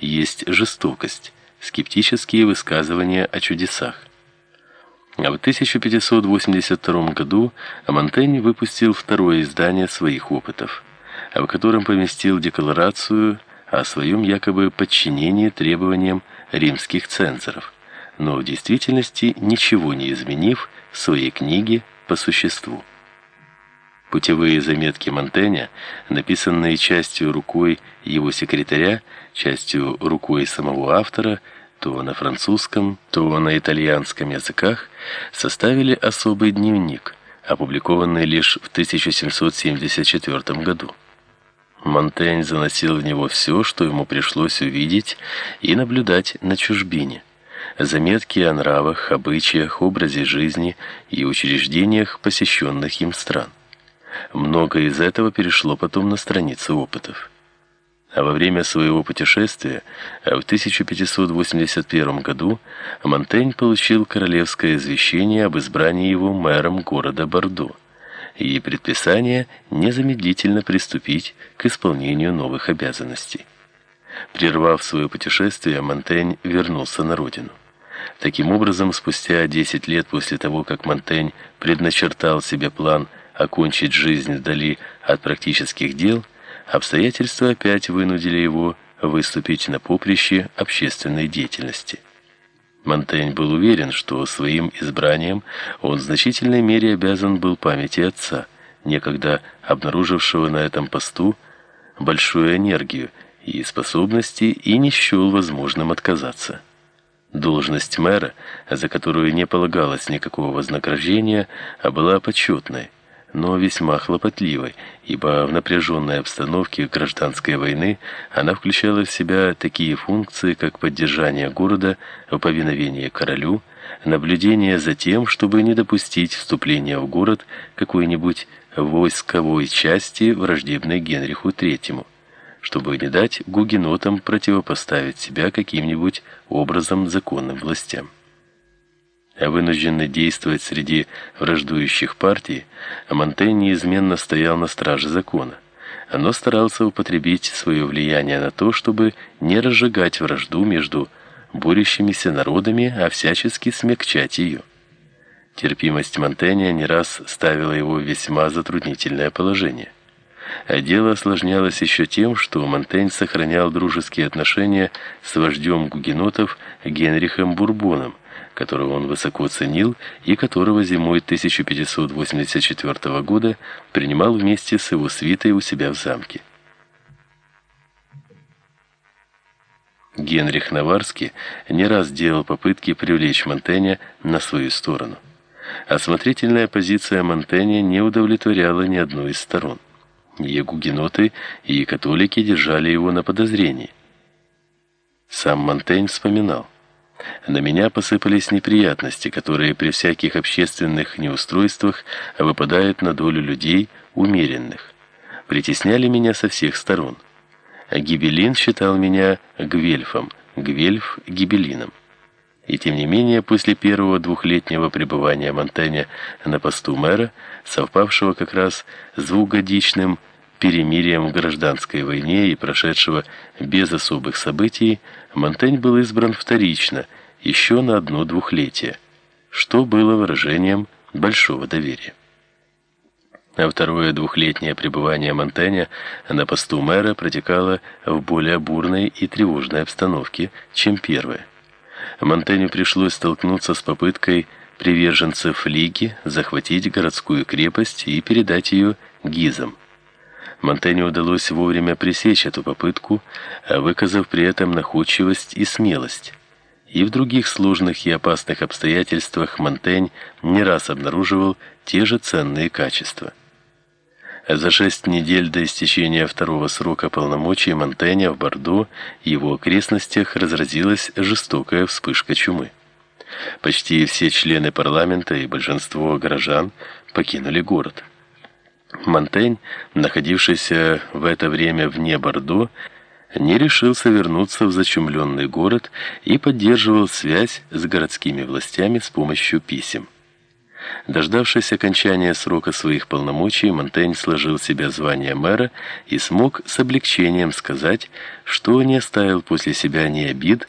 есть жестокость, скептические высказывания о чудесах. А в 1582 году Монтень выпустил второе издание своих опытов, в котором поместил декларацию о своем якобы подчинении требованиям римских цензоров, но в действительности ничего не изменив в своей книге по существу. Путевые заметки Монтэня, написанные частью рукой его секретаря, частью рукой самого автора, то на французском, то на итальянском языках, составили особый дневник, опубликованный лишь в 1774 году. Монтень заносил в него все, что ему пришлось увидеть и наблюдать на чужбине. Заметки о нравах, обычаях, образе жизни и учреждениях посещенных им стран. Многое из этого перешло потом на страницы опытов. А во время своего путешествия в 1581 году Монтень получил королевское извещение об избрании его мэром города Бордо и предписание незамедлительно приступить к исполнению новых обязанностей. Прервав свое путешествие, Монтень вернулся на родину. Таким образом, спустя 10 лет после того, как Монтень предначертал себе план окончить жизнь вдали от практических дел, обстоятельства опять вынудили его выступить на поприще общественной деятельности. Монтень был уверен, что своим избранием он в значительной мере обязан был памяти отца, некогда обнаружившего на этом посту большую энергию и способности и не счел возможным отказаться. Должность мэра, за которую не полагалось никакого вознаграждения, а была почетной, но весьма хлопотливой, ибо в напряженной обстановке гражданской войны она включала в себя такие функции, как поддержание города в повиновении королю, наблюдение за тем, чтобы не допустить вступления в город какой-нибудь войсковой части, враждебной Генриху III, чтобы не дать гугенотам противопоставить себя каким-нибудь образом законным властям вынужденный действовать среди враждующих партий, Монтень неизменно стоял на страже закона, но старался употребить свое влияние на то, чтобы не разжигать вражду между борющимися народами, а всячески смягчать ее. Терпимость Монтэня не раз ставила его в весьма затруднительное положение. А дело осложнялось еще тем, что Монтень сохранял дружеские отношения с вождем гугенотов Генрихом Бурбоном, которого он высоко ценил и которого зимой 1584 года принимал вместе с его свитой у себя в замке. Генрих Наварский не раз делал попытки привлечь Монтэня на свою сторону. Осмотрительная позиция Монтэня не удовлетворяла ни одной из сторон. И гугеноты, и католики держали его на подозрении. Сам Монтень вспоминал: на меня посыпались неприятности, которые при всяких общественных неустройствах выпадают на долю людей умеренных. Притесняли меня со всех сторон. Гибелин считал меня гвельфом, гвельф гибелином. И тем не менее, после первого двухлетнего пребывания Монтэня на посту мэра, совпавшего как раз с двухгодичным перемирием в гражданской войне и прошедшего без особых событий, Монтень был избран вторично, еще на одно двухлетие, что было выражением большого доверия. А второе двухлетнее пребывание Монтэня на посту мэра протекало в более бурной и тревожной обстановке, чем первое. Монтеню пришлось столкнуться с попыткой приверженцев Лиги захватить городскую крепость и передать ее гизам. Монтеню удалось вовремя пресечь эту попытку, выказав при этом находчивость и смелость. И в других сложных и опасных обстоятельствах Монтень не раз обнаруживал те же ценные качества. За шесть недель до истечения второго срока полномочий Монтэня в Бордо и его окрестностях разразилась жестокая вспышка чумы. Почти все члены парламента и большинство горожан покинули город. Монтень, находившийся в это время вне Бордо, не решился вернуться в зачумленный город и поддерживал связь с городскими властями с помощью писем. Дождавшись окончания срока своих полномочий, Монтень сложил себе звание мэра и смог с облегчением сказать, что не оставил после себя ни обид,